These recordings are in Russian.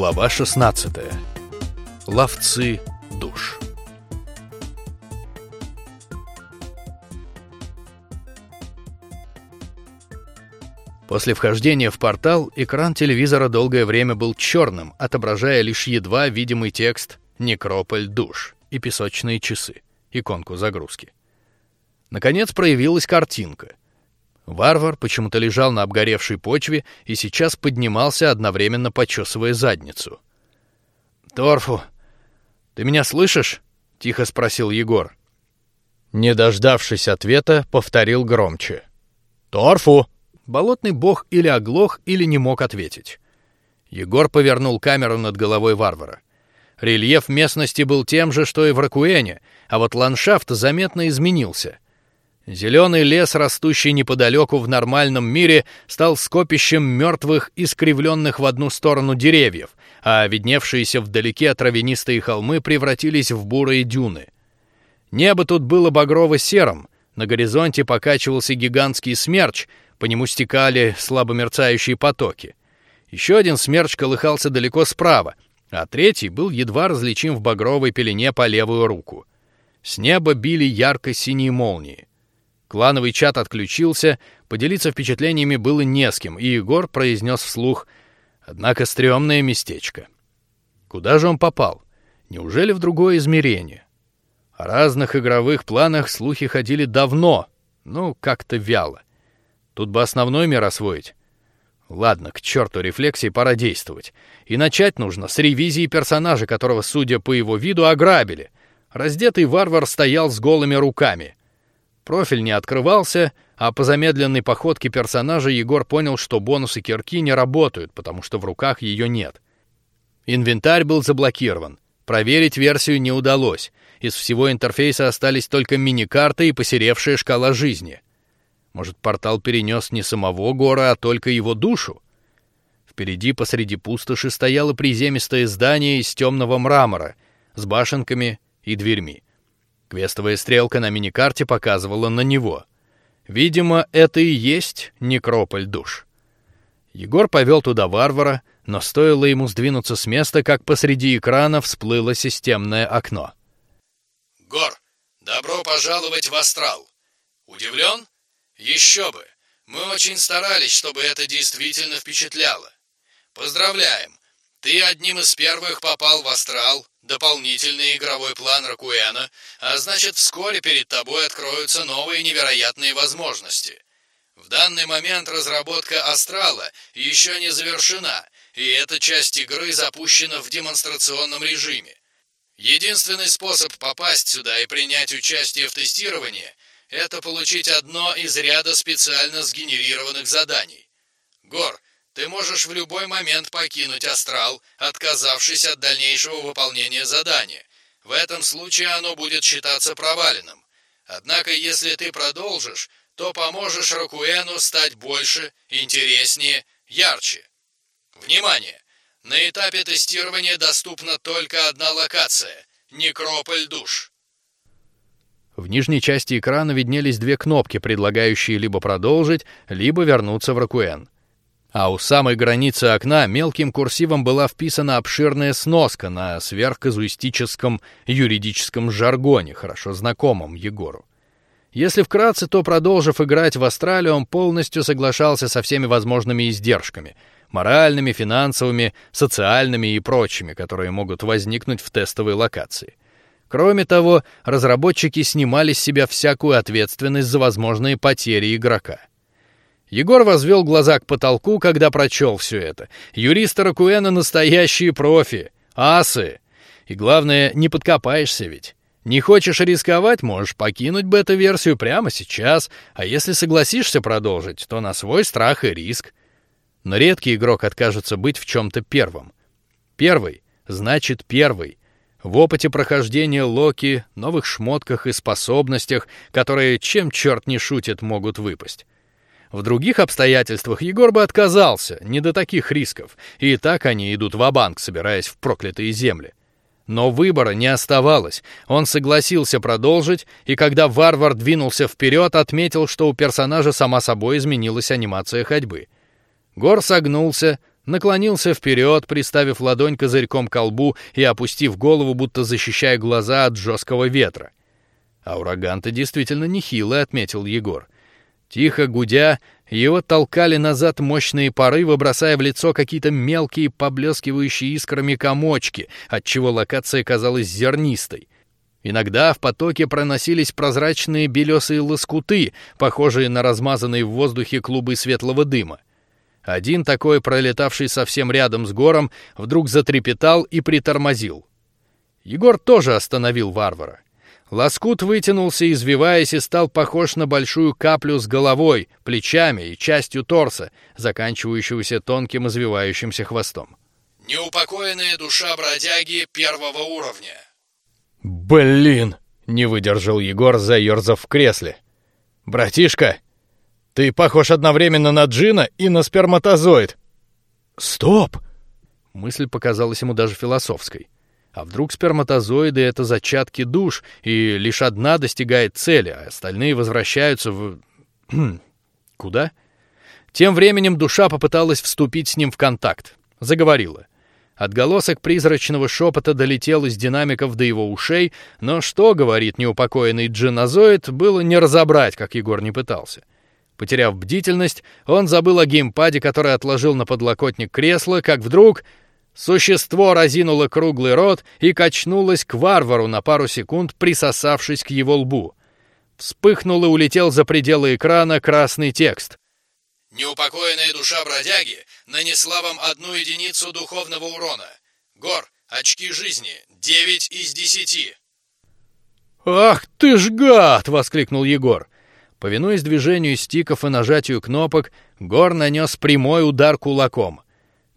Глава 16. Ловцы душ. После вхождения в портал экран телевизора долгое время был черным, отображая лишь едва видимый текст «Некрополь душ» и песочные часы, иконку загрузки. Наконец проявилась картинка. Варвар почему-то лежал на обгоревшей почве и сейчас поднимался одновременно почесывая задницу. Торфу, ты меня слышишь? Тихо спросил Егор. Не дождавшись ответа, повторил громче. Торфу. Болотный бог или оглох, или не мог ответить. Егор повернул камеру над головой варвара. Рельеф местности был тем же, что и в Ракуэне, а вот ландшафт заметно изменился. Зеленый лес, растущий неподалеку в нормальном мире, стал скопищем мертвых, искривленных в одну сторону деревьев, а видневшиеся вдалеке травянистые холмы превратились в бурые дюны. Небо тут было багрово-серым, на горизонте покачивался гигантский смерч, по нему стекали слабо мерцающие потоки. Еще один смерч колыхался далеко справа, а третий был едва различим в багровой пелене по левую руку. С неба били ярко-синие молнии. Клановый чат отключился, поделиться впечатлениями было не с кем, и Егор произнес вслух: "Однако стрёмное местечко. Куда же он попал? Неужели в другое измерение?" О разных игровых планах слухи ходили давно, ну как-то вяло. Тут бы основной мир освоить. Ладно, к черту рефлексии, пора действовать. И начать нужно с ревизии персонажа, которого, судя по его виду, ограбили. Раздетый варвар стоял с голыми руками. Профиль не открывался, а по замедленной походке персонажа Егор понял, что бонусы кирки не работают, потому что в руках ее нет. Инвентарь был заблокирован. Проверить версию не удалось. Из всего интерфейса остались только мини-карта и посеревшая шкала жизни. Может, портал перенес не самого Гора, а только его душу? Впереди посреди пустоши стояло приземистое здание из темного мрамора с башенками и дверьми. Квестовая стрелка на миникарте показывала на него. Видимо, это и есть некрополь душ. Егор повел туда варвара, но стоило ему сдвинуться с места, как посреди экрана всплыло системное окно. Гор, добро пожаловать в астрал. Удивлен? Еще бы. Мы очень старались, чтобы это действительно впечатляло. Поздравляем. Ты одним из первых попал в астрал, дополнительный игровой план Ракуэна, а значит вскоре перед тобой откроются новые невероятные возможности. В данный момент разработка Астрала еще не завершена, и эта часть игры запущена в демонстрационном режиме. Единственный способ попасть сюда и принять участие в тестировании – это получить одно из ряда специально сгенерированных заданий. Гор, ты можешь в любой момент покинуть астрал, отказавшись от дальнейшего выполнения задания. В этом случае оно будет считаться проваленным. Однако, если ты продолжишь, то поможешь Ракуэну стать больше, интереснее, ярче. Внимание! На этапе тестирования доступна только одна локация — Некрополь душ. В нижней части экрана виднелись две кнопки, предлагающие либо продолжить, либо вернуться в Ракуэн. А у самой границы окна мелким курсивом была вписана обширная сноска на сверхказуистическом юридическом жаргоне, хорошо знакомом Егору. Если вкратце, то продолжив играть в Астрале, он полностью соглашался со всеми возможными издержками, моральными, финансовыми, социальными и прочими, которые могут возникнуть в тестовой локации. Кроме того, разработчики снимали с себя всякую ответственность за возможные потери игрока. Егор возвел глаза к потолку, когда прочел все это. Юристы Ракуэна настоящие профи, асы. И главное, не подкопаешься ведь. Не хочешь рисковать, можешь покинуть бета-версию прямо сейчас, а если согласишься продолжить, то на свой страх и риск. Но редкий игрок откажется быть в чем-то первым. Первый значит первый. В опыте прохождения Локи, новых шмотках и способностях, которые чем черт не шутит могут выпасть. В других обстоятельствах Егор бы отказался, не до таких рисков, и так они идут в банк собираясь в проклятые земли. Но выбора не оставалось. Он согласился продолжить, и когда варвар двинулся вперед, отметил, что у персонажа сама собой изменилась анимация ходьбы. Гор согнулся, наклонился вперед, приставив ладонь козырьком к колбу и опустив голову, будто защищая глаза от жесткого ветра. А ураган-то действительно нехилый, отметил Егор. Тихо гудя, его толкали назад мощные порывы, бросая в лицо какие-то мелкие, поблескивающие искрами комочки, отчего локация казалась зернистой. Иногда в потоке проносились прозрачные белесые лоскуты, похожие на размазанные в воздухе клубы светлого дыма. Один такой, пролетавший совсем рядом с гором, вдруг затрепетал и притормозил. Егор тоже остановил варвара. Лоскут вытянулся, извиваясь, и стал похож на большую каплю с головой, плечами и частью торса, заканчивающегося тонким извивающимся хвостом. Неупокоенная душа бродяги первого уровня. Блин! Не выдержал Егор, заерзав в кресле. Братишка, ты похож одновременно на джина и на сперматозоид. Стоп! Мысль показалась ему даже философской. А вдруг сперматозоиды это зачатки душ, и лишь одна достигает цели, а остальные возвращаются в куда? Тем временем душа попыталась вступить с ним в контакт, заговорила. Отголосок призрачного шепота долетел из динамиков до его ушей, но что говорит неупокоенный джинозоид, было не разобрать, как Егор не пытался. Потеряв бдительность, он забыл о геймпаде, который отложил на подлокотник кресла, как вдруг Существо разинуло круглый рот и качнулось к варвару на пару секунд, присосавшись к его лбу. Вспыхнул и улетел за пределы экрана красный текст. Неупокоенная душа бродяги нанесла вам одну единицу духовного урона. Гор, очки жизни, девять из десяти. Ах ты ж гад! воскликнул Егор. Повинуясь движению стиков и нажатию кнопок, Гор нанес прямой удар кулаком.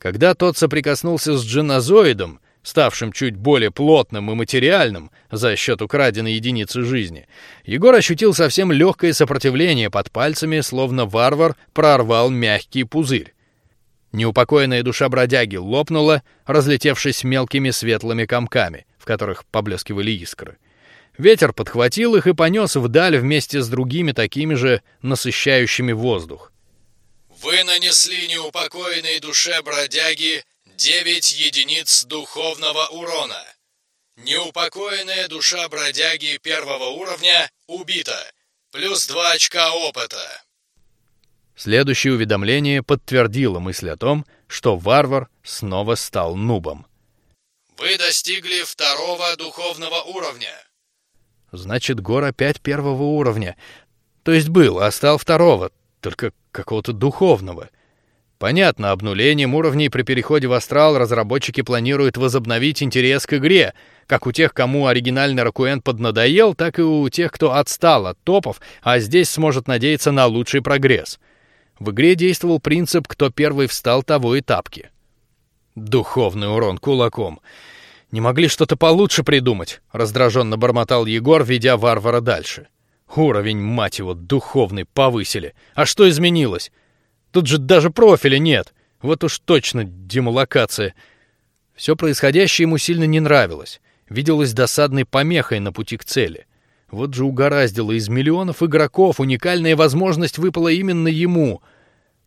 Когда тот соприкоснулся с джинозоидом, ставшим чуть более плотным и материальным за счет украденной единицы жизни, Егор ощутил совсем легкое сопротивление под пальцами, словно варвар прорвал мягкий пузырь. Неупокоенная душа бродяги лопнула, разлетевшись мелкими светлыми комками, в которых поблескивали искры. Ветер подхватил их и понес вдаль вместе с другими такими же насыщающими воздух. Вы нанесли неупокоенной душе бродяги девять единиц духовного урона. Неупокоенная душа бродяги первого уровня убита. Плюс два очка опыта. Следующее уведомление подтвердило мысль о том, что варвар снова стал нубом. Вы достигли второго духовного уровня. Значит, Гор опять первого уровня. То есть был, а стал второго только какого-то духовного. Понятно, обнулением уровней при переходе в астрал разработчики планируют возобновить интерес к игре, как у тех, кому оригинальный Ракуэн поднадоел, так и у тех, кто отстал от топов, а здесь сможет надеяться на лучший прогресс. В игре действовал принцип «кто первый встал, того и тапки». Духовный урон кулаком. Не могли что-то получше придумать, раздраженно бормотал Егор, ведя варвара дальше. Уровень, мать его, духовный повысили. А что изменилось? Тут же даже профиля нет. Вот уж точно демолокация. Все происходящее ему сильно не нравилось. Виделось досадной помехой на пути к цели. Вот же угораздило из миллионов игроков уникальная возможность выпала именно ему —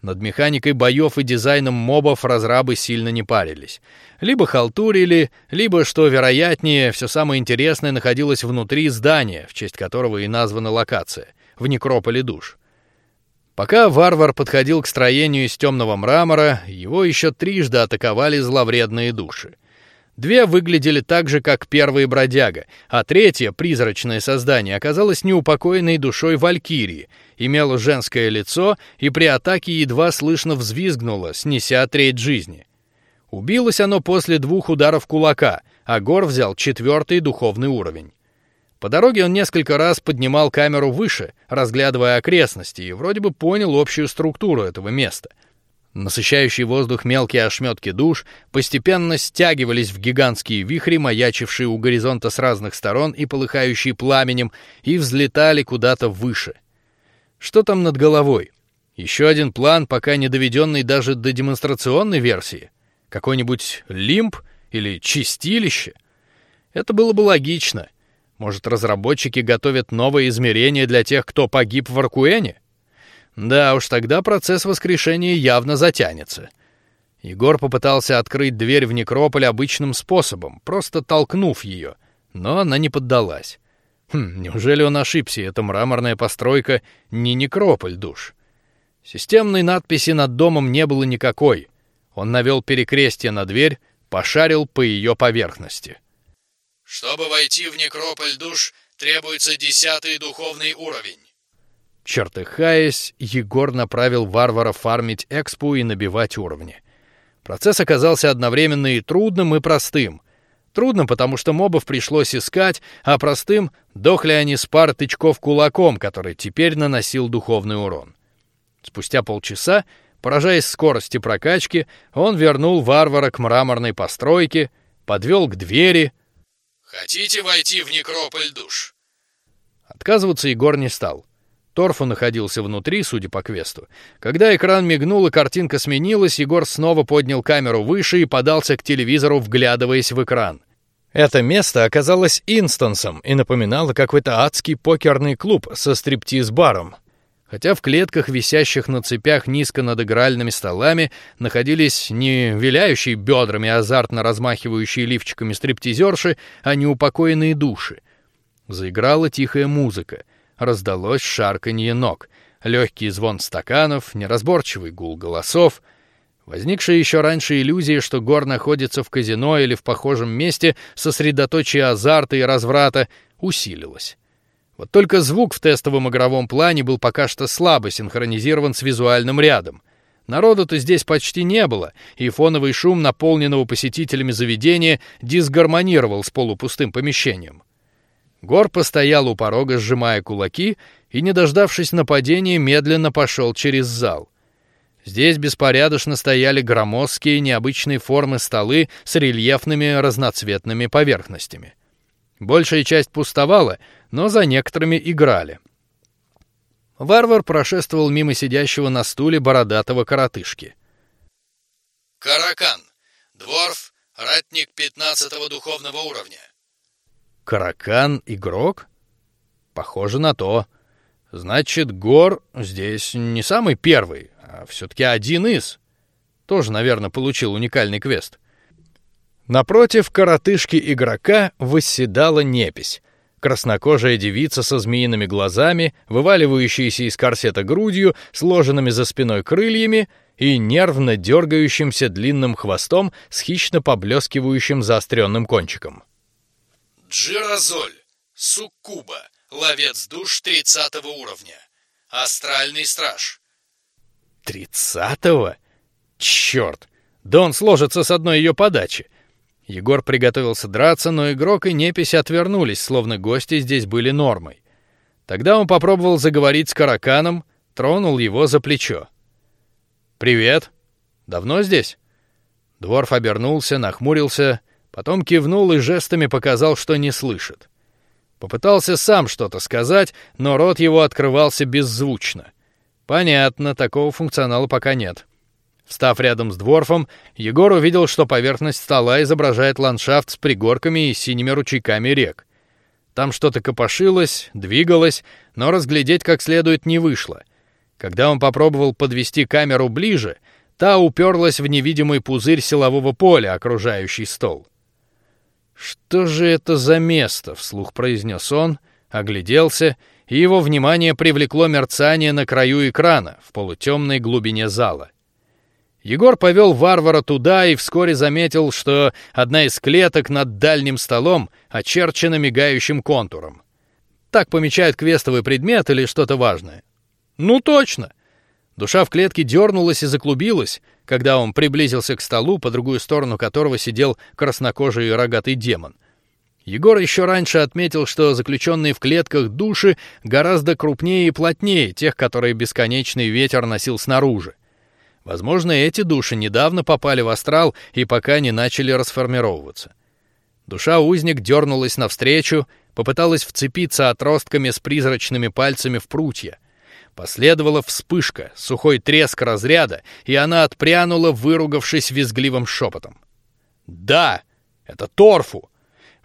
над механикой боев и дизайном мобов разрабы сильно не парились. Либо халтурили, либо, что вероятнее, все самое интересное находилось внутри здания, в честь которого и названа локация, в некрополе душ. Пока варвар подходил к строению из темного мрамора, его еще трижды атаковали зловредные души. Две выглядели так же, как первый бродяга, а третье призрачное создание оказалось неупокоенной душой валькирии, имело женское лицо и при атаке едва слышно взвизгнуло, снеся треть жизни. Убилось оно после двух ударов кулака, а Гор взял четвертый духовный уровень. По дороге он несколько раз поднимал камеру выше, разглядывая окрестности, и вроде бы понял общую структуру этого места — Насыщающий воздух мелкие ошметки душ постепенно стягивались в гигантские вихри, маячившие у горизонта с разных сторон и полыхающие пламенем, и взлетали куда-то выше. Что там над головой? Еще один план, пока не доведенный даже до демонстрационной версии. Какой-нибудь лимб или чистилище? Это было бы логично. Может, разработчики готовят новое измерение для тех, кто погиб в Аркуэне? Да уж, тогда процесс воскрешения явно затянется. Егор попытался открыть дверь в некрополь обычным способом, просто толкнув ее, но она не поддалась. Хм, неужели он ошибся? Эта мраморная постройка не некрополь душ. Системной надписи над домом не было никакой. Он навел перекрестие на дверь, пошарил по ее поверхности. Чтобы войти в некрополь душ, требуется десятый духовный уровень. Чертыхаясь, Егор направил варвара фармить экспу и набивать уровни. Процесс оказался одновременно и трудным, и простым. Трудным, потому что мобов пришлось искать, а простым дохли они с пар тычков кулаком, который теперь наносил духовный урон. Спустя полчаса, поражаясь скорости прокачки, он вернул варвара к мраморной постройке, подвел к двери. Хотите войти в некрополь душ? Отказываться Егор не стал. Торфу находился внутри, судя по квесту. Когда экран мигнул и картинка сменилась, Егор снова поднял камеру выше и подался к телевизору, вглядываясь в экран. Это место оказалось инстансом и напоминало какой-то адский покерный клуб со стриптиз-баром. Хотя в клетках, висящих на цепях низко над игральными столами, находились не виляющие бедрами, азартно размахивающие лифчиками стриптизерши, а неупокоенные души. Заиграла тихая музыка — раздалось шарканье ног, легкий звон стаканов, неразборчивый гул голосов. Возникшая еще раньше иллюзия, что Гор находится в казино или в похожем месте, сосредоточие азарта и разврата, усилилась. Вот только звук в тестовом игровом плане был пока что слабо синхронизирован с визуальным рядом. Народу-то здесь почти не было, и фоновый шум наполненного посетителями заведения дисгармонировал с полупустым помещением. Гор постоял у порога, сжимая кулаки, и, не дождавшись нападения, медленно пошел через зал. Здесь беспорядочно стояли громоздкие необычной формы столы с рельефными разноцветными поверхностями. Большая часть пустовала, но за некоторыми играли. Варвар прошествовал мимо сидящего на стуле бородатого коротышки. Каракан, дворф, ратник пятнадцатого духовного уровня. Каракан игрок? Похоже на то. Значит, Гор здесь не самый первый, а все-таки один из. Тоже, наверное, получил уникальный квест. Напротив коротышки игрока восседала непись. Краснокожая девица со змеиными глазами, вываливающаяся из корсета грудью, сложенными за спиной крыльями и нервно дергающимся длинным хвостом с хищно поблескивающим заостренным кончиком. Джиразоль, Суккуба, ловец душ тридцатого уровня. Астральный страж. Тридцатого? Черт! Да он сложится с одной ее подачи. Егор приготовился драться, но игрок и непись отвернулись, словно гости здесь были нормой. Тогда он попробовал заговорить с караканом, тронул его за плечо. Привет. Давно здесь? Дворф обернулся, нахмурился, Потом кивнул и жестами показал, что не слышит. Попытался сам что-то сказать, но рот его открывался беззвучно. Понятно, такого функционала пока нет. Встав рядом с дворфом, Егор увидел, что поверхность стола изображает ландшафт с пригорками и синими ручейками рек. Там что-то копошилось, двигалось, но разглядеть как следует не вышло. Когда он попробовал подвести камеру ближе, та уперлась в невидимый пузырь силового поля, окружающий стол. Что же это за место? вслух произнес он, огляделся, и его внимание привлекло мерцание на краю экрана в полутемной глубине зала. Егор повел варвара туда и вскоре заметил, что одна из клеток над дальним столом очерчена мигающим контуром. Так помечают квестовый предмет или что-то важное. Ну точно. Душа в клетке дернулась и заклубилась, когда он приблизился к столу, по другую сторону которого сидел краснокожий рогатый демон. Егор еще раньше отметил, что заключенные в клетках души гораздо крупнее и плотнее тех, которые бесконечный ветер носил снаружи. Возможно, эти души недавно попали в астрал и пока не начали расформировываться. Душа узник дернулась навстречу, попыталась вцепиться отростками с призрачными пальцами в прутья. Последовала вспышка, сухой треск разряда, и она отпрянула, выругавшись визгливым шепотом. Да, это торфу.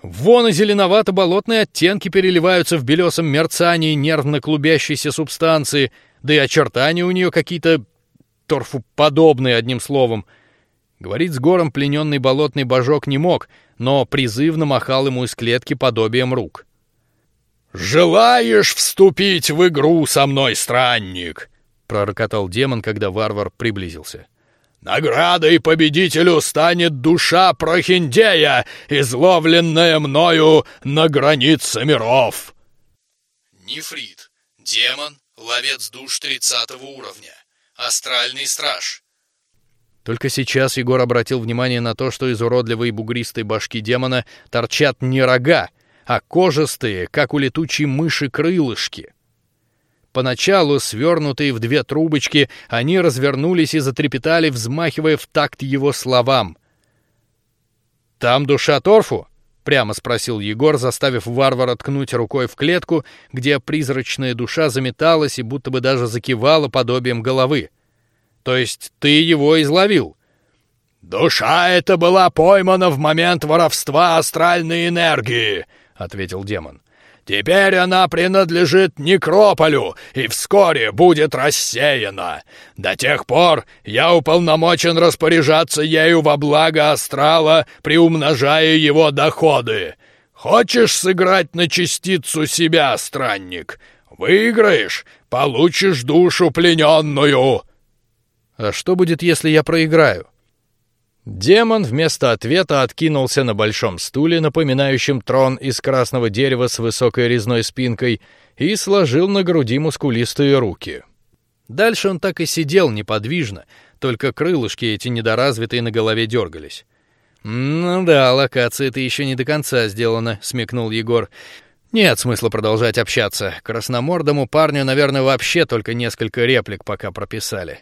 Вон и зеленовато-болотные оттенки переливаются в белесом мерцании нервно клубящейся субстанции, да и очертания у нее какие-то торфу подобные, одним словом. Говорить с гором плененный болотный божок не мог, но призывно махал ему из клетки подобием рук. «Желаешь вступить в игру со мной, странник?» — пророкотал демон, когда варвар приблизился. «Наградой победителю станет душа прохиндея, изловленная мною на границе миров!» Нефрит. Демон, ловец душ тридцатого уровня. Астральный страж. Только сейчас Егор обратил внимание на то, что из уродливой бугристой башки демона торчат не рога, а кожистые, как у летучей мыши, крылышки. Поначалу, свернутые в две трубочки, они развернулись и затрепетали, взмахивая в такт его словам. «Там душа торфу?» — прямо спросил Егор, заставив варвара ткнуть рукой в клетку, где призрачная душа заметалась и будто бы даже закивала подобием головы. «То есть ты его изловил?» «Душа эта была поймана в момент воровства астральной энергии», ответил демон. Теперь она принадлежит некрополю и вскоре будет рассеяна. До тех пор я уполномочен распоряжаться ею во благо астрала, приумножая его доходы. Хочешь сыграть на частицу себя, странник? Выиграешь, получишь душу плененную. А что будет, если я проиграю? Демон вместо ответа откинулся на большом стуле, напоминающем трон из красного дерева с высокой резной спинкой, и сложил на груди мускулистые руки. Дальше он так и сидел неподвижно, только крылышки эти недоразвитые на голове дергались. Ну да, локация это еще не до конца сделана, смекнул Егор. Нет смысла продолжать общаться. Красномордому парню, наверное, вообще только несколько реплик пока прописали.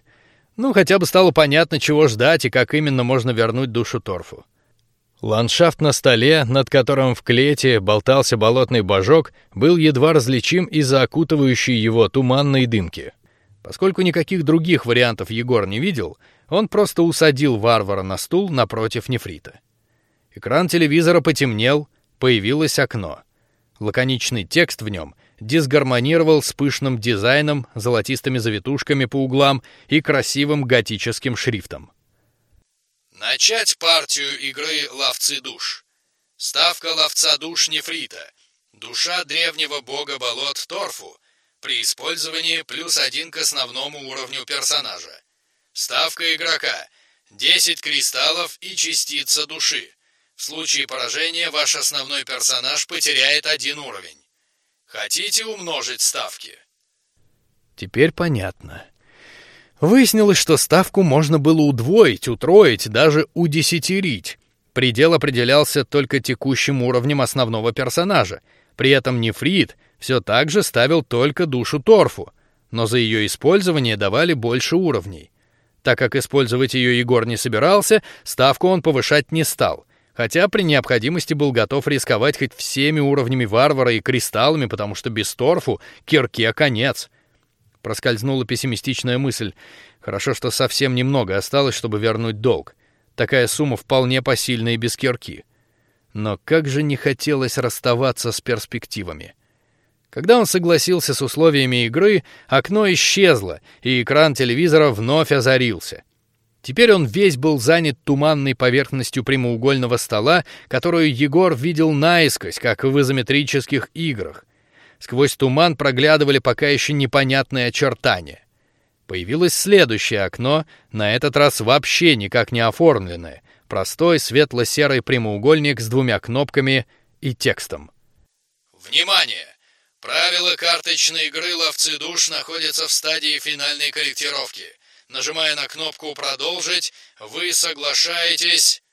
Ну, хотя бы стало понятно, чего ждать и как именно можно вернуть душу торфу. Ландшафт на столе, над которым в клете болтался болотный божок, был едва различим из-за окутывающей его туманной дымки. Поскольку никаких других вариантов Егор не видел, он просто усадил варвара на стул напротив нефрита. Экран телевизора потемнел, появилось окно. Лаконичный текст в нем дисгармонировал с пышным дизайном, золотистыми завитушками по углам и красивым готическим шрифтом. Начать партию игры «Ловцы душ». Ставка ловца душ нефрита. Душа древнего бога болот Торфу. При использовании плюс один к основному уровню персонажа. Ставка игрока. 10 кристаллов и частица души. В случае поражения ваш основной персонаж потеряет один уровень. Хотите умножить ставки? Теперь понятно. Выяснилось, что ставку можно было удвоить, утроить, даже удесятерить. Предел определялся только текущим уровнем основного персонажа. При этом нефрит все так же ставил только душу торфу, но за ее использование давали больше уровней. Так как использовать ее Егор не собирался, ставку он повышать не стал хотя при необходимости был готов рисковать хоть всеми уровнями варвара и кристаллами, потому что без торфу кирке конец. Проскользнула пессимистичная мысль: хорошо, что совсем немного осталось, чтобы вернуть долг. Такая сумма вполне посильна и без кирки. Но как же не хотелось расставаться с перспективами. Когда он согласился с условиями игры, окно исчезло, и экран телевизора вновь озарился. Теперь он весь был занят туманной поверхностью прямоугольного стола, которую Егор видел наискось, как в изометрических играх. Сквозь туман проглядывали пока еще непонятные очертания. Появилось следующее окно, на этот раз вообще никак не оформленное, простой светло-серый прямоугольник с двумя кнопками и текстом. Внимание! Правила карточной игры «Ловцы душ» находятся в стадии финальной корректировки. Нажимая на кнопку «Продолжить», вы соглашаетесь...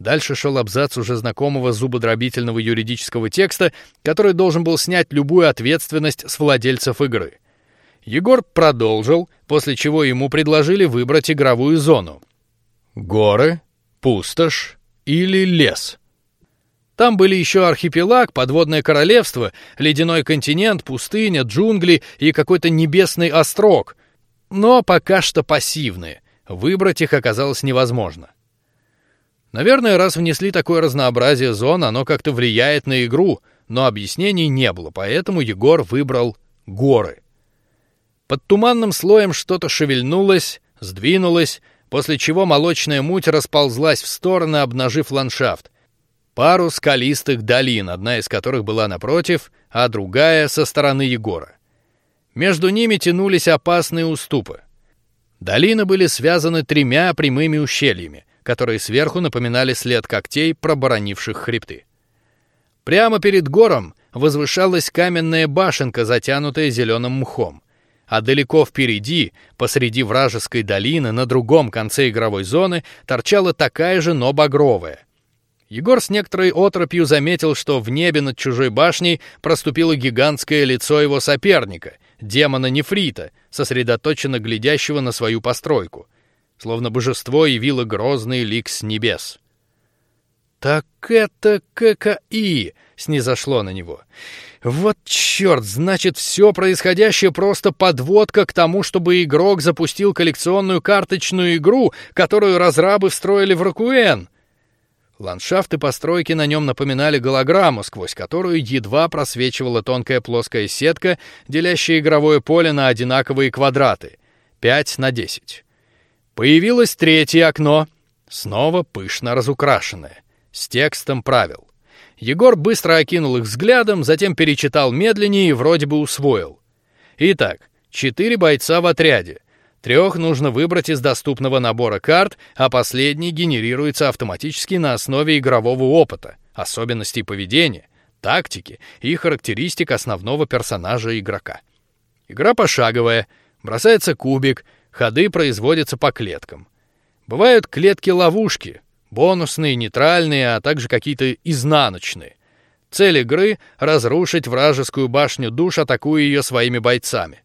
Дальше шел абзац уже знакомого зубодробительного юридического текста, который должен был снять любую ответственность с владельцев игры. Егор продолжил, после чего ему предложили выбрать игровую зону: горы, пустошь или лес. Там были еще архипелаг, подводное королевство, ледяной континент, пустыня, джунгли и какой-то небесный остров, но пока что пассивные. Выбрать их оказалось невозможно. Наверное, раз внесли такое разнообразие зон, оно как-то влияет на игру, но объяснений не было, поэтому Егор выбрал горы. Под туманным слоем что-то шевельнулось, сдвинулось, после чего молочная муть расползлась в стороны, обнажив ландшафт. Пару скалистых долин, одна из которых была напротив, а другая со стороны Егора. Между ними тянулись опасные уступы. Долины были связаны тремя прямыми ущельями, которые сверху напоминали след когтей, проборонивших хребты. Прямо перед гором возвышалась каменная башенка, затянутая зеленым мхом а далеко впереди, посреди вражеской долины, на другом конце игровой зоны, торчала такая же, но багровая. Егор с некоторой отропью заметил, что в небе над чужой башней проступило гигантское лицо его соперника, демона Нефрита, сосредоточенно глядящего на свою постройку, словно божество явило грозный лик с небес. Так это ККИ снизошло на него. Вот черт, значит, все происходящее просто подводка к тому, чтобы игрок запустил коллекционную карточную игру, которую разрабы встроили в Ракуэн. Ландшафты постройки на нем напоминали голограмму, сквозь которую едва просвечивала тонкая плоская сетка, делящая игровое поле на одинаковые квадраты — 5 на 10. Появилось третье окно, снова пышно разукрашенное, с текстом правил. Егор быстро окинул их взглядом, затем перечитал медленнее и вроде бы усвоил. Итак, четыре бойца в отряде. Трех нужно выбрать из доступного набора карт, а последний генерируется автоматически на основе игрового опыта, особенностей поведения, тактики и характеристик основного персонажа игрока. Игра пошаговая, бросается кубик, ходы производятся по клеткам. Бывают клетки-ловушки, бонусные, нейтральные, а также какие-то изнаночные. Цель игры — разрушить вражескую башню душ, атакуя ее своими бойцами.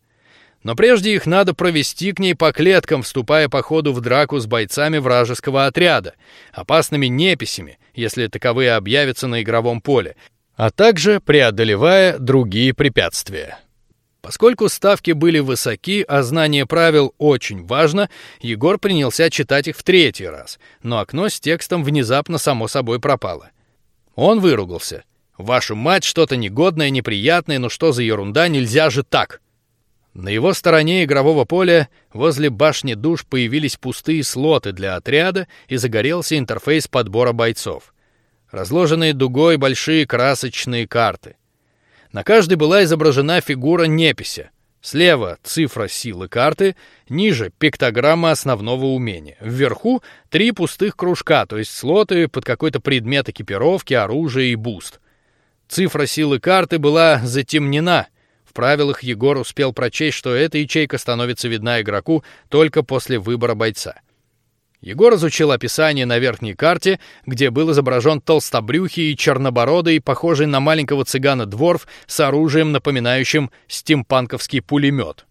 Но прежде их надо провести к ней по клеткам, вступая по ходу в драку с бойцами вражеского отряда, опасными неписями, если таковые объявятся на игровом поле, а также преодолевая другие препятствия. Поскольку ставки были высоки, а знание правил очень важно, Егор принялся читать их в третий раз, но окно с текстом внезапно само собой пропало. Он выругался. «Вашу мать, что-то негодное, неприятное, ну что за ерунда, нельзя же так!» На его стороне игрового поля возле башни душ появились пустые слоты для отряда и загорелся интерфейс подбора бойцов. Разложенные дугой большие красочные карты. На каждой была изображена фигура непися. Слева цифра силы карты, ниже пиктограмма основного умения. Вверху три пустых кружка, то есть слоты под какой-то предмет экипировки, оружие и буст. Цифра силы карты была затемнена. Правилах Егор успел прочесть, что эта ячейка становится видна игроку только после выбора бойца. Егор изучил описание на верхней карте, где был изображен толстобрюхий и чернобородый, похожий на маленького цыгана дворф с оружием, напоминающим стимпанковский пулемет.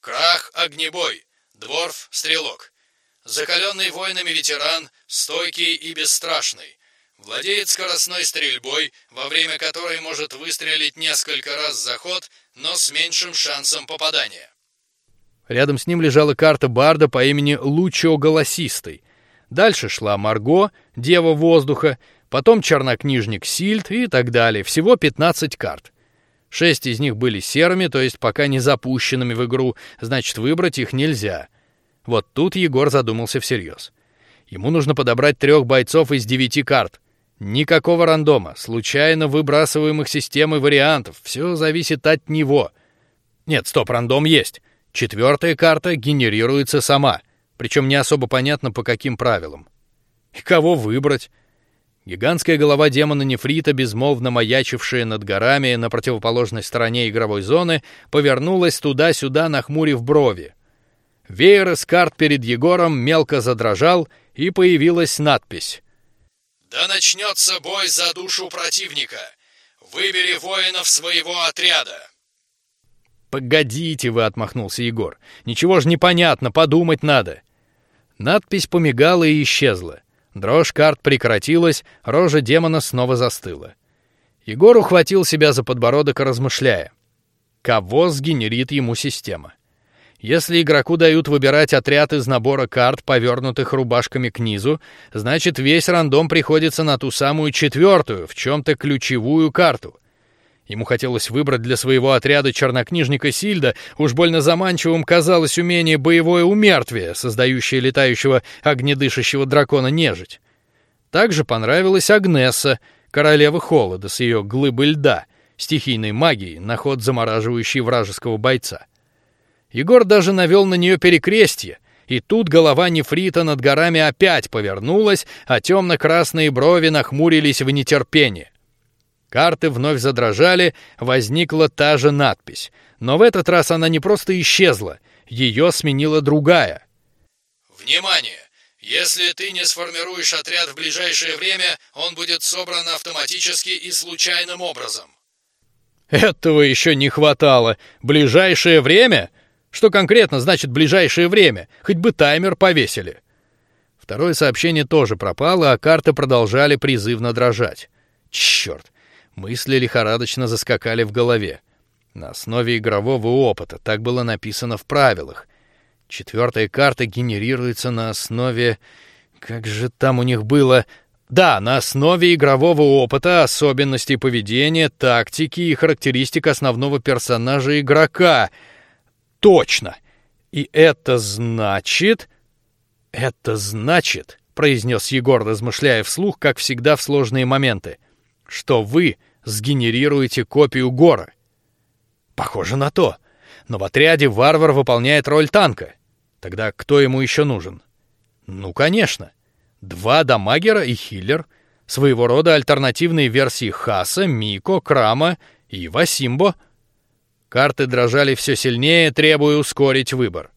Крах, огнебой, дворф, стрелок. Закаленный воинами ветеран, стойкий и бесстрашный. Владеет скоростной стрельбой, во время которой может выстрелить несколько раз за ход, но с меньшим шансом попадания. Рядом с ним лежала карта барда по имени Лучо Голосистый. Дальше шла Марго, Дева Воздуха, потом чернокнижник Сильд и так далее. Всего 15 карт. Шесть из них были серыми, то есть пока не запущенными в игру, значит выбрать их нельзя. Вот тут Егор задумался всерьез. Ему нужно подобрать трех бойцов из девяти карт. Никакого рандома, случайно выбрасываемых системой вариантов. Все зависит от него. Нет, стоп, рандом есть. Четвертая карта генерируется сама, причем не особо понятно по каким правилам. И кого выбрать? Гигантская голова демона нефрита, безмолвно маячившая над горами на противоположной стороне игровой зоны, повернулась туда-сюда, нахмурив брови. Веер из карт перед Егором мелко задрожал, и появилась надпись: "Да начнется бой за душу противника. Выбери воинов своего отряда". Погодите, вы отмахнулся Егор. Ничего же не понятно, подумать надо. Надпись помигала и исчезла. Дрожь карт прекратилась, рожа демона снова застыла. Егор ухватил себя за подбородок, размышляя, кого сгенерит ему система. Если игроку дают выбирать отряд из набора карт, повернутых рубашками к низу, значит весь рандом приходится на ту самую четвертую, в чем-то ключевую карту. Ему хотелось выбрать для своего отряда чернокнижника Сильда, уж больно заманчивым казалось умение боевое умертвие, создающее летающего огнедышащего дракона нежить. Также понравилась Агнесса, королева холода с ее глыбой льда, стихийной магией, на ход замораживающей вражеского бойца. Егор даже навел на нее перекрестье, и тут голова нефрита над горами опять повернулась, а темно-красные брови нахмурились в нетерпении. Карты вновь задрожали, возникла та же надпись, но в этот раз она не просто исчезла, ее сменила другая. Внимание! Если ты не сформируешь отряд в ближайшее время, он будет собран автоматически и случайным образом. Этого еще не хватало. Ближайшее время? Что конкретно значит ближайшее время? Хоть бы таймер повесили. Второе сообщение тоже пропало, а карты продолжали призывно дрожать. Черт! Мысли лихорадочно заскакали в голове. На основе игрового опыта, так было написано в правилах. Четвертая карта генерируется на основе... Как же там у них было? Да, на основе игрового опыта, особенностей поведения, тактики и характеристик основного персонажа игрока. Точно. И это значит... Это значит, произнес Егор, размышляя вслух, как всегда в сложные моменты, что вы сгенерируете копию Гора. Похоже на то. Но в отряде варвар выполняет роль танка. Тогда кто ему еще нужен? Ну, конечно, два дамагера и хиллер, своего рода альтернативные версии Хаса, Мико, Крама и Васимбо. Карты дрожали все сильнее, требуя ускорить выбор.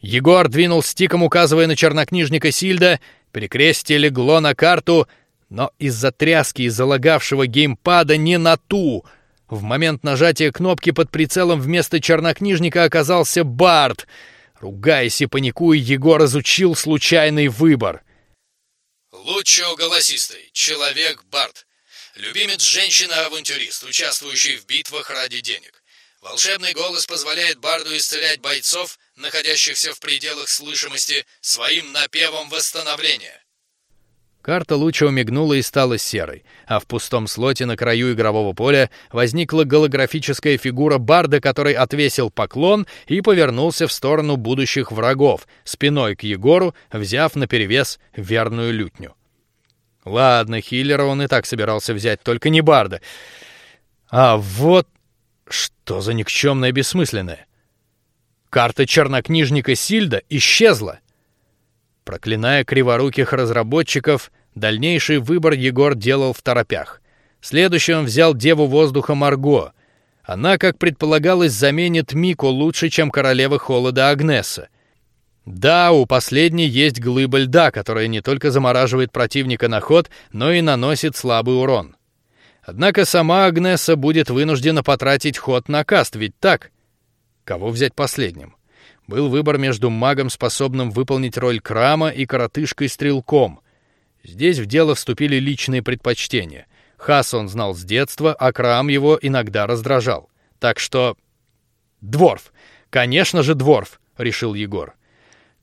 Егор двинул стиком, указывая на чернокнижника Сильда. Перекрестие легло на карту — но из-за тряски и залагавшего геймпада не на ту. В момент нажатия кнопки под прицелом вместо чернокнижника оказался Барт. Ругаясь и паникуя, Егор изучил случайный выбор. Лучший голосистый, человек Барт. Любимец женщина-авантюрист, участвующий в битвах ради денег. Волшебный голос позволяет Барду исцелять бойцов, находящихся в пределах слышимости, своим напевом восстановления. Карта луча мигнула и стала серой, а в пустом слоте на краю игрового поля возникла голографическая фигура барда, который отвесил поклон и повернулся в сторону будущих врагов, спиной к Егору, взяв на перевес верную лютню. Ладно, хиллера он и так собирался взять, только не барда. А вот что за никчемное бессмысленное. Карта чернокнижника Сильда исчезла. Проклиная криворуких разработчиков, дальнейший выбор Егор делал в торопях. Следующим взял Деву Воздуха Марго. Она, как предполагалось, заменит Мику лучше, чем Королева Холода Агнеса. Да, у последней есть глыба льда, которая не только замораживает противника на ход, но и наносит слабый урон. Однако сама Агнеса будет вынуждена потратить ход на каст, ведь так? Кого взять последним? был выбор между магом, способным выполнить роль крама, и коротышкой-стрелком. Здесь в дело вступили личные предпочтения. Хас он знал с детства, а крам его иногда раздражал. Так что дворф, конечно же дворф, решил Егор.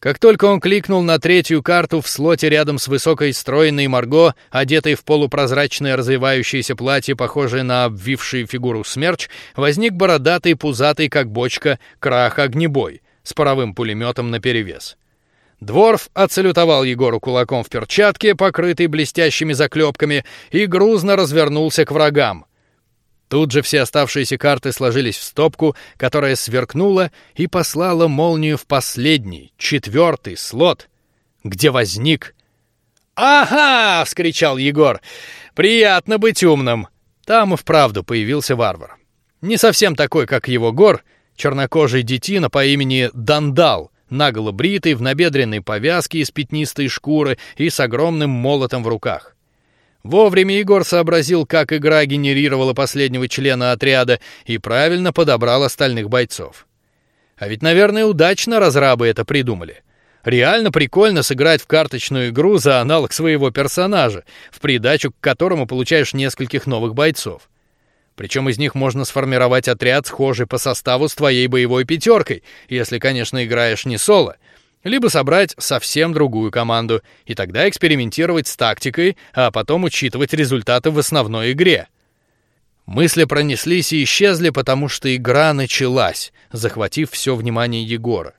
Как только он кликнул на третью карту в слоте рядом с высокой стройной Марго, одетой в полупрозрачное развивающееся платье, похожее на обвившую фигуру смерч, возник бородатый, пузатый, как бочка, крах огнебой с паровым пулеметом на перевес. Дворф отсалютовал Егору кулаком в перчатке, покрытой блестящими заклепками, и грузно развернулся к врагам. Тут же все оставшиеся карты сложились в стопку, которая сверкнула и послала молнию в последний, четвертый слот, где возник. «Ага!» — вскричал Егор. «Приятно быть умным!» Там и вправду появился варвар. Не совсем такой, как его гор, чернокожий детина по имени Дандал, наголо бритый, в набедренной повязке из пятнистой шкуры и с огромным молотом в руках. Вовремя Егор сообразил, как игра генерировала последнего члена отряда и правильно подобрал остальных бойцов. А ведь, наверное, удачно разрабы это придумали. Реально прикольно сыграть в карточную игру за аналог своего персонажа, в придачу к которому получаешь нескольких новых бойцов. Причем из них можно сформировать отряд, схожий по составу с твоей боевой пятеркой, если, конечно, играешь не соло, либо собрать совсем другую команду и тогда экспериментировать с тактикой, а потом учитывать результаты в основной игре. Мысли пронеслись и исчезли, потому что игра началась, захватив все внимание Егора.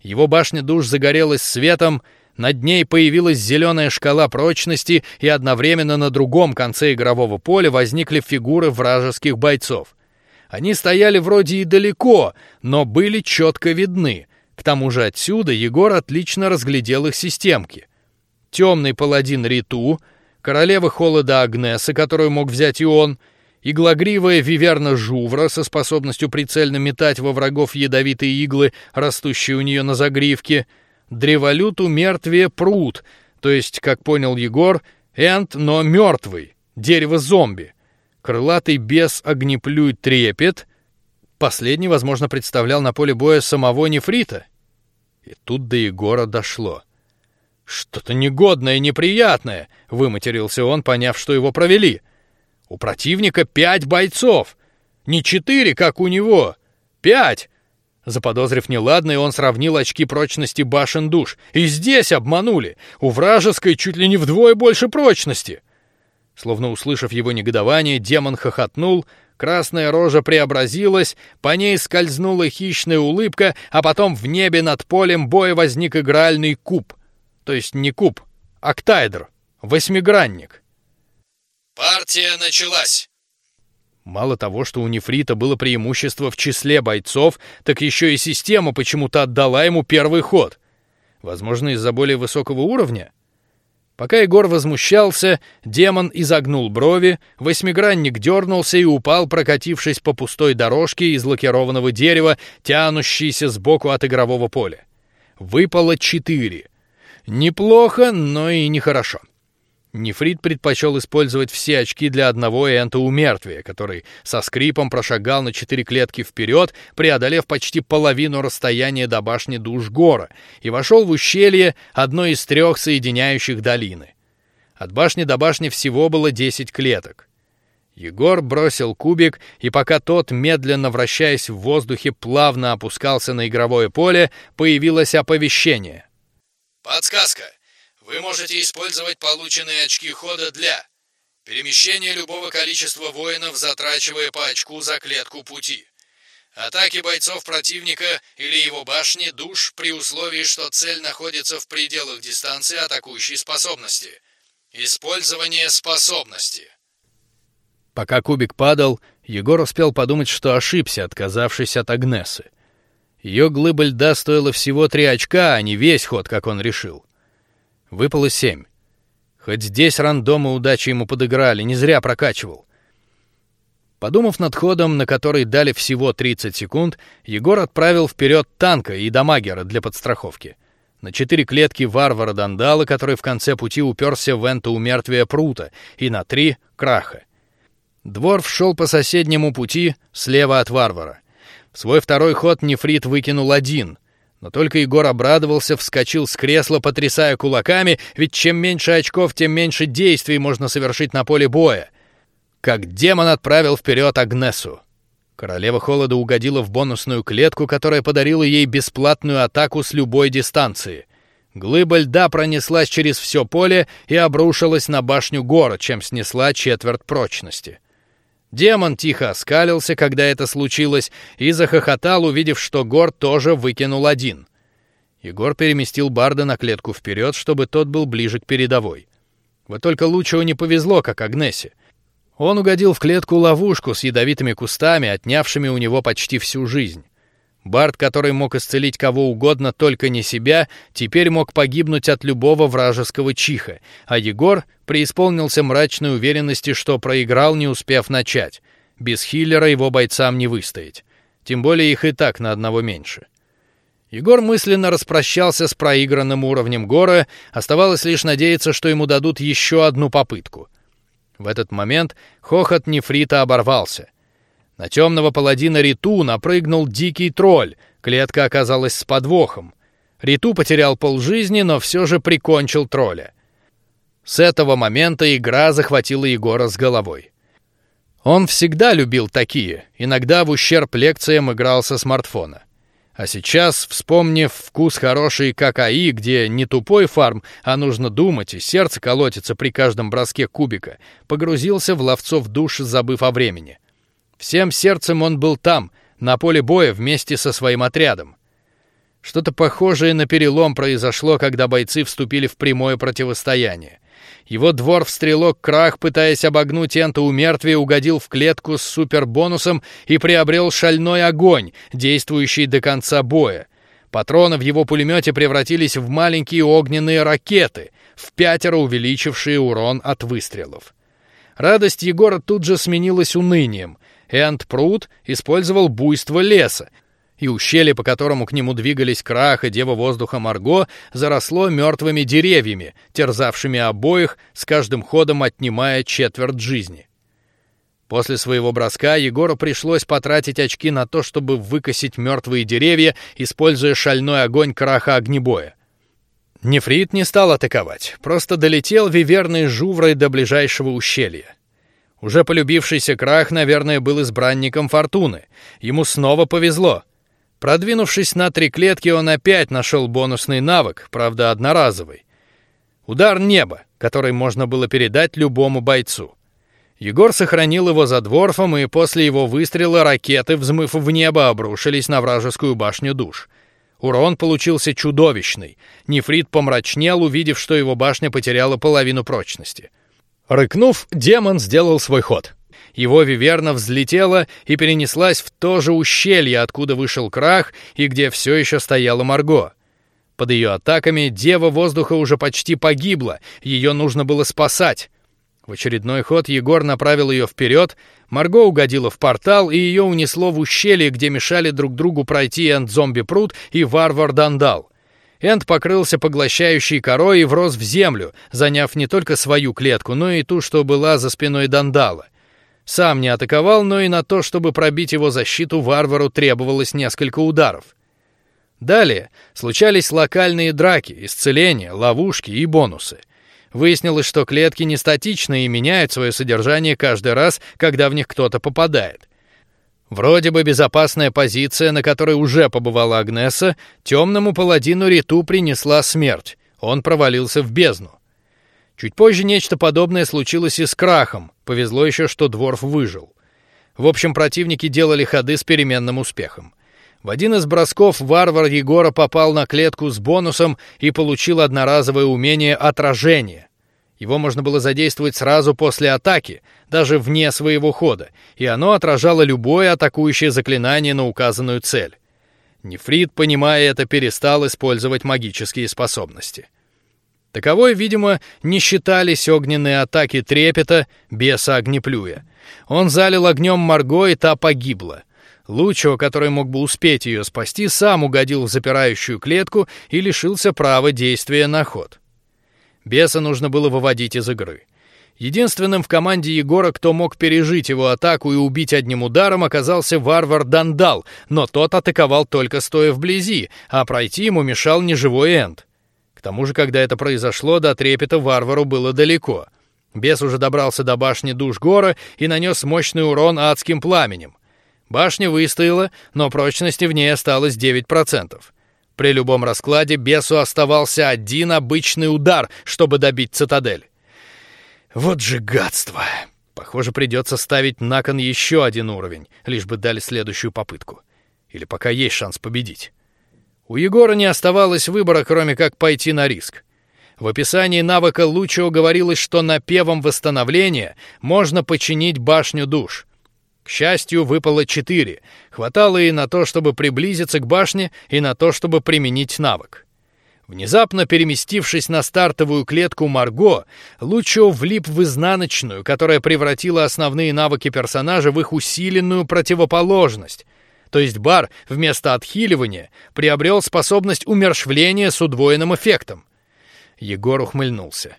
Его башня душ загорелась светом, над ней появилась зеленая шкала прочности, и одновременно на другом конце игрового поля возникли фигуры вражеских бойцов. Они стояли вроде и далеко, но были четко видны. К тому же отсюда Егор отлично разглядел их системки. Темный паладин Риту, королева холода Агнеса, которую мог взять и он, иглогривая виверна Жувра со способностью прицельно метать во врагов ядовитые иглы, растущие у нее на загривке, древолюту мертвее пруд, то есть, как понял Егор, энт, но мертвый, дерево зомби, крылатый бес огнеплюй трепет. Последний, возможно, представлял на поле боя самого нефрита. И тут до Егора дошло. Что-то негодное и неприятное, выматерился он, поняв, что его провели. У противника пять бойцов, не четыре, как у него, пять. Заподозрив неладное, он сравнил очки прочности башен душ. И здесь обманули. У вражеской чуть ли не вдвое больше прочности. Словно услышав его негодование, демон хохотнул, красная рожа преобразилась, по ней скользнула хищная улыбка, а потом в небе над полем боя возник игральный куб, то есть не куб, октаэдр, восьмигранник. Партия началась. Мало того, что у нефрита было преимущество в числе бойцов, так еще и система почему-то отдала ему первый ход. Возможно, из-за более высокого уровня. Пока Егор возмущался, демон изогнул брови, восьмигранник дернулся и упал, прокатившись по пустой дорожке из лакированного дерева, тянущейся сбоку от игрового поля. Выпало четыре. Неплохо, но и нехорошо. Нефрит предпочел использовать все очки для одного энта у мертвия, который со скрипом прошагал на четыре клетки вперед, преодолев почти половину расстояния до башни Душгора, и вошел в ущелье одной из трех соединяющих долины. От башни до башни всего было десять клеток. Егор бросил кубик, и пока тот, медленно вращаясь в воздухе, плавно опускался на игровое поле, появилось оповещение. Подсказка. Вы можете использовать полученные очки хода для перемещения любого количества воинов, затрачивая по очку за клетку пути. Атаки бойцов противника или его башни душ при условии, что цель находится в пределах дистанции атакующей способности. Использование способности. Пока кубик падал, Егор успел подумать, что ошибся, отказавшись от Агнесы. Ее глыба льда стоила всего три очка, а не весь ход, как он решил. Выпало семь. Хоть здесь рандомы удачи ему подыграли, не зря прокачивал. Подумав над ходом, на который дали всего 30 секунд, Егор отправил вперед танка и дамагера для подстраховки. На четыре клетки варвара Дандала, который в конце пути уперся в энто у мертвия Прута, и на три краха. Двор шел по соседнему пути слева от варвара. В свой второй ход нефрит выкинул один, но только Егор обрадовался, вскочил с кресла, потрясая кулаками, ведь чем меньше очков, тем меньше действий можно совершить на поле боя. Как демон отправил вперед Агнесу. Королева холода угодила в бонусную клетку, которая подарила ей бесплатную атаку с любой дистанции. Глыба льда пронеслась через все поле и обрушилась на башню гора, чем снесла четверть прочности. Демон тихо оскалился, когда это случилось, и захохотал, увидев, что Гор тоже выкинул один. Егор переместил Барда на клетку вперед, чтобы тот был ближе к передовой. Вот только Лучу не повезло, как Агнесе. Он угодил в клетку ловушку с ядовитыми кустами, отнявшими у него почти всю жизнь. Бард, который мог исцелить кого угодно, только не себя, теперь мог погибнуть от любого вражеского чиха, а Егор преисполнился мрачной уверенности, что проиграл, не успев начать. Без хиллера его бойцам не выстоять. Тем более их и так на одного меньше. Егор мысленно распрощался с проигранным уровнем Гора, оставалось лишь надеяться, что ему дадут еще одну попытку. В этот момент хохот нефрита оборвался — на темного паладина Риту напрыгнул дикий тролль. Клетка оказалась с подвохом. Риту потерял полжизни, но все же прикончил тролля. С этого момента игра захватила Егора с головой. Он всегда любил такие, иногда в ущерб лекциям играл со смартфона. А сейчас, вспомнив вкус хороший какаи, где не тупой фарм, а нужно думать, и сердце колотится при каждом броске кубика, погрузился в ловцов душ, забыв о времени. Всем сердцем он был там, на поле боя вместе со своим отрядом. Что-то похожее на перелом произошло, когда бойцы вступили в прямое противостояние. Его двор в стрелок Крах, пытаясь обогнуть Энта у мертвия, угодил в клетку с супербонусом и приобрел шальной огонь, действующий до конца боя. Патроны в его пулемете превратились в маленькие огненные ракеты, в пятеро увеличившие урон от выстрелов. Радость Егора тут же сменилась унынием. Энд Прут использовал буйство леса, и ущелье, по которому к нему двигались Крах и Дева Воздуха Марго, заросло мертвыми деревьями, терзавшими обоих, с каждым ходом отнимая четверть жизни. После своего броска Егору пришлось потратить очки на то, чтобы выкосить мертвые деревья, используя шальной огонь Краха огнебоя. Нефрит не стал атаковать, просто долетел виверной жуврой до ближайшего ущелья. Уже полюбившийся Крах, наверное, был избранником Фортуны. Ему снова повезло. Продвинувшись на три клетки, он опять нашел бонусный навык, правда одноразовый. Удар неба, который можно было передать любому бойцу. Егор сохранил его за дворфом, и после его выстрела ракеты, взмыв в небо, обрушились на вражескую башню душ. Урон получился чудовищный. Нефрит помрачнел, увидев, что его башня потеряла половину прочности. Рыкнув, демон сделал свой ход. Его виверна взлетела и перенеслась в то же ущелье, откуда вышел крах и где все еще стояла Марго. Под ее атаками дева воздуха уже почти погибла, ее нужно было спасать. В очередной ход Егор направил ее вперед, Марго угодила в портал и ее унесло в ущелье, где мешали друг другу пройти Энд Зомби Пруд и Варвар Дандал. Энд покрылся поглощающей корой и врос в землю, заняв не только свою клетку, но и ту, что была за спиной Дандала. Сам не атаковал, но и на то, чтобы пробить его защиту, варвару требовалось несколько ударов. Далее случались локальные драки, исцеления, ловушки и бонусы. Выяснилось, что клетки не статичны и меняют свое содержание каждый раз, когда в них кто-то попадает. Вроде бы безопасная позиция, на которой уже побывала Агнеса, темному паладину Риту принесла смерть. Он провалился в бездну. Чуть позже нечто подобное случилось и с крахом. Повезло еще, что дворф выжил. В общем, противники делали ходы с переменным успехом. В один из бросков варвар Егора попал на клетку с бонусом и получил одноразовое умение отражение. Его можно было задействовать сразу после атаки, даже вне своего хода, и оно отражало любое атакующее заклинание на указанную цель. Нефрит, понимая это, перестал использовать магические способности. Таковой, видимо, не считались огненные атаки трепета беса огнеплюя. Он залил огнем Марго, и та погибла. Лучо, который мог бы успеть ее спасти, сам угодил в запирающую клетку и лишился права действия на ход. Беса нужно было выводить из игры. Единственным в команде Егора, кто мог пережить его атаку и убить одним ударом, оказался варвар Дандал, но тот атаковал только стоя вблизи, а пройти ему мешал неживой Энд. К тому же, когда это произошло, до трепета варвару было далеко. Бес уже добрался до башни душ гора и нанес мощный урон адским пламенем. Башня выстояла, но прочности в ней осталось 9%. При любом раскладе бесу оставался один обычный удар, чтобы добить цитадель. Вот же гадство! Похоже, придется ставить на кон еще один уровень, лишь бы дали следующую попытку. Или пока есть шанс победить. У Егора не оставалось выбора, кроме как пойти на риск. В описании навыка Лучо говорилось, что на напевом восстановления можно починить башню душ. К счастью, выпало четыре. Хватало и на то, чтобы приблизиться к башне, и на то, чтобы применить навык. Внезапно переместившись на стартовую клетку Марго, Лучо влип в изнаночную, которая превратила основные навыки персонажа в их усиленную противоположность — то есть бар вместо отхиливания приобрел способность умершвления с удвоенным эффектом. Егор ухмыльнулся.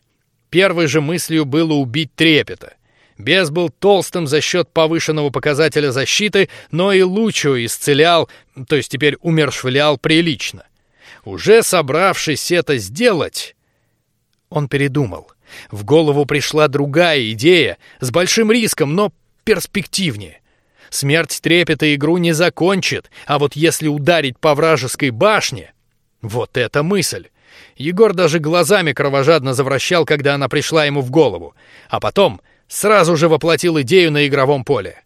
Первой же мыслью было убить трепета. Бес был толстым за счет повышенного показателя защиты, но и Лучо исцелял, то есть теперь умершвлял прилично. Уже собравшись это сделать, он передумал. В голову пришла другая идея с большим риском, но перспективнее. Смерть трепета игру не закончит, а вот если ударить по вражеской башне... Вот это мысль! Егор даже глазами кровожадно завращал, когда она пришла ему в голову, а потом сразу же воплотил идею на игровом поле.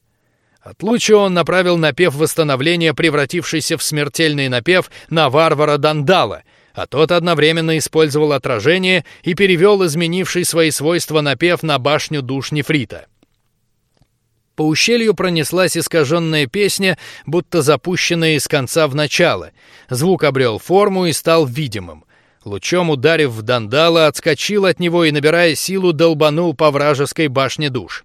От луча он направил напев восстановления, превратившийся в смертельный напев, на варвара Дандала, а тот одновременно использовал отражение и перевел изменивший свои свойства напев на башню душ нефрита. По ущелью пронеслась искаженная песня, будто запущенная из конца в начало. Звук обрел форму и стал видимым. Лучом ударив в Дандала, отскочил от него и, набирая силу, долбанул по вражеской башне душ.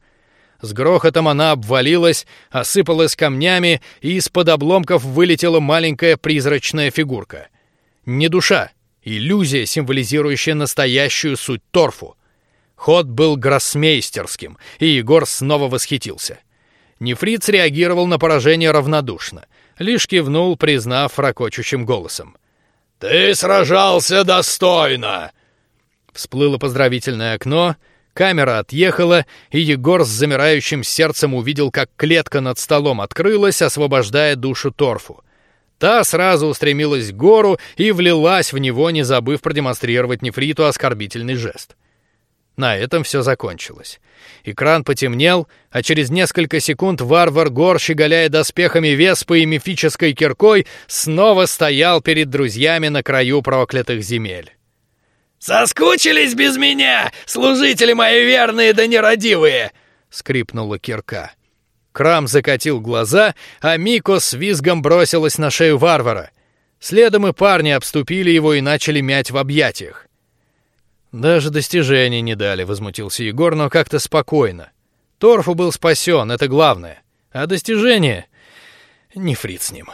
С грохотом она обвалилась, осыпалась камнями, и из-под обломков вылетела маленькая призрачная фигурка. Не душа, иллюзия, символизирующая настоящую суть торфу. Ход был гроссмейстерским, и Егор снова восхитился. Нефрит реагировал на поражение равнодушно, лишь кивнул, признав ракочущим голосом: "Ты сражался достойно". Всплыло поздравительное окно, Камера отъехала, и Егор с замирающим сердцем увидел, как клетка над столом открылась, освобождая душу торфу. Та сразу устремилась к гору и влилась в него, не забыв продемонстрировать нефриту оскорбительный жест. На этом все закончилось. Экран потемнел, а через несколько секунд варвар Гор, щеголяя доспехами Веспы и мифической киркой, снова стоял перед друзьями на краю проклятых земель. «Соскучились без меня, служители мои верные да нерадивые!» — скрипнула кирка. Крам закатил глаза, а Мико с визгом бросилась на шею варвара. Следом и парни обступили его и начали мять в объятиях. Даже достижений не дали, возмутился Егор, но как-то спокойно. Торфу был спасен, это главное, а достижения не фриц с ним.